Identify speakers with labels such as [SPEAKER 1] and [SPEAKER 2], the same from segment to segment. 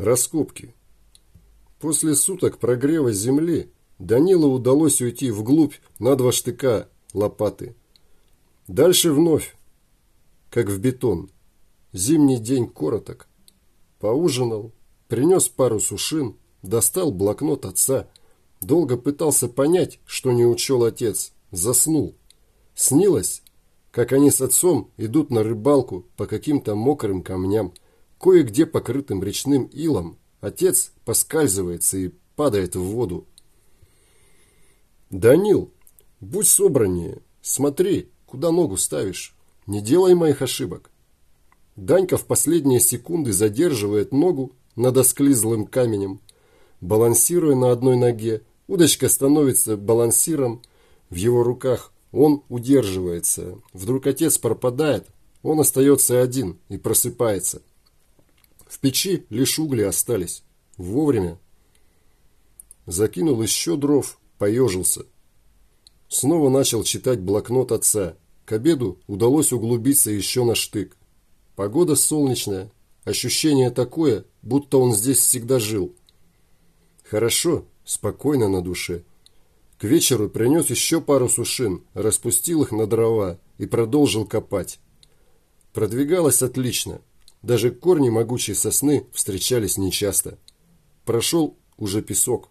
[SPEAKER 1] Раскопки. После суток прогрева земли Данилу удалось уйти вглубь на два штыка лопаты. Дальше вновь, как в бетон. Зимний день короток. Поужинал, принес пару сушин, достал блокнот отца. Долго пытался понять, что не учел отец. Заснул. Снилось, как они с отцом идут на рыбалку по каким-то мокрым камням, кое-где покрытым речным илом. Отец поскальзывается и падает в воду. «Данил, будь собраннее, смотри, куда ногу ставишь, не делай моих ошибок». Данька в последние секунды задерживает ногу над осклизлым каменем. Балансируя на одной ноге, удочка становится балансиром в его руках. Он удерживается. Вдруг отец пропадает, он остается один и просыпается. Печи лишь угли остались. Вовремя. Закинул еще дров, поежился. Снова начал читать блокнот отца. К обеду удалось углубиться еще на штык. Погода солнечная, ощущение такое, будто он здесь всегда жил. Хорошо, спокойно на душе. К вечеру принес еще пару сушин, распустил их на дрова и продолжил копать. Продвигалось отлично. Даже корни могучей сосны встречались нечасто. Прошел уже песок.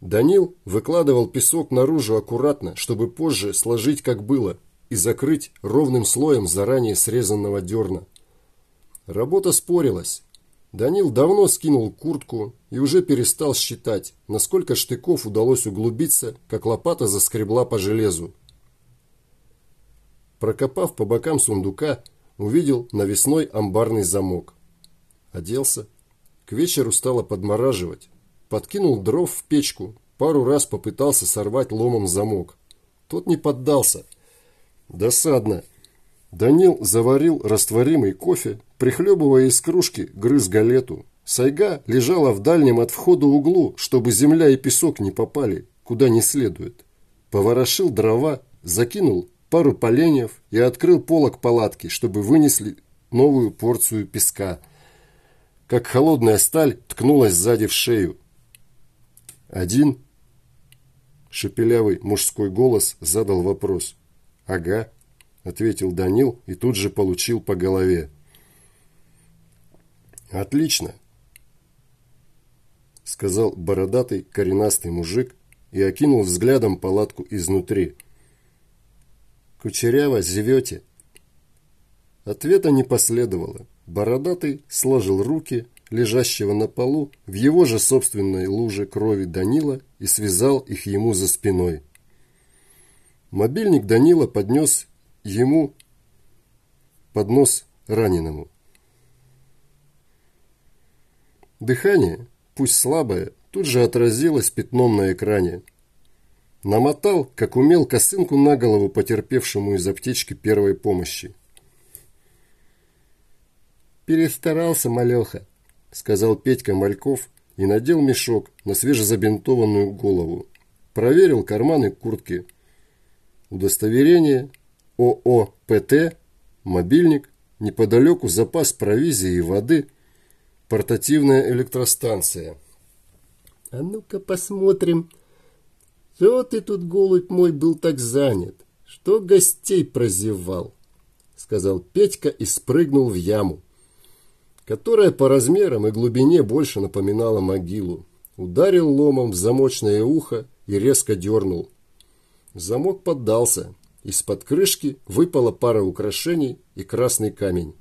[SPEAKER 1] Данил выкладывал песок наружу аккуратно, чтобы позже сложить как было – и закрыть ровным слоем заранее срезанного дерна. Работа спорилась. Данил давно скинул куртку и уже перестал считать, насколько штыков удалось углубиться, как лопата заскребла по железу. Прокопав по бокам сундука, увидел навесной амбарный замок. Оделся. К вечеру стало подмораживать. Подкинул дров в печку, пару раз попытался сорвать ломом замок. Тот не поддался – Досадно. Данил заварил растворимый кофе, прихлебывая из кружки, грыз галету. Сайга лежала в дальнем от входа углу, чтобы земля и песок не попали, куда не следует. Поворошил дрова, закинул пару поленьев и открыл полок палатки, чтобы вынесли новую порцию песка. Как холодная сталь ткнулась сзади в шею. «Один?» Шепелявый мужской голос задал вопрос. «Ага», – ответил Данил и тут же получил по голове. «Отлично», – сказал бородатый коренастый мужик и окинул взглядом палатку изнутри. «Кучеряво зевете?» Ответа не последовало. Бородатый сложил руки, лежащего на полу, в его же собственной луже крови Данила и связал их ему за спиной. Мобильник Данила поднес ему поднос раненому. Дыхание, пусть слабое, тут же отразилось пятном на экране. Намотал, как умел, косынку на голову потерпевшему из аптечки первой помощи.
[SPEAKER 2] «Перестарался, малеха», — сказал Петька Мальков и надел мешок на свежезабинтованную голову. Проверил карманы куртки — удостоверение, ООПТ, мобильник, неподалеку запас провизии и воды, портативная электростанция.
[SPEAKER 3] А ну-ка посмотрим. Что ты тут, голубь мой, был так занят? Что гостей прозевал? Сказал Петька и спрыгнул в яму, которая по размерам и глубине больше напоминала могилу. Ударил ломом в замочное ухо и резко дернул. Замок поддался. Из-под крышки выпала пара украшений и красный камень.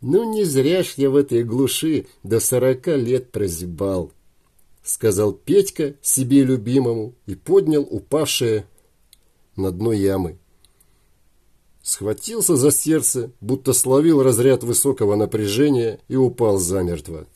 [SPEAKER 2] «Ну, не зря ж я в этой глуши до сорока лет прозябал», сказал Петька себе любимому и поднял упавшее на дно ямы.
[SPEAKER 1] Схватился за сердце, будто словил разряд высокого напряжения и упал замертво.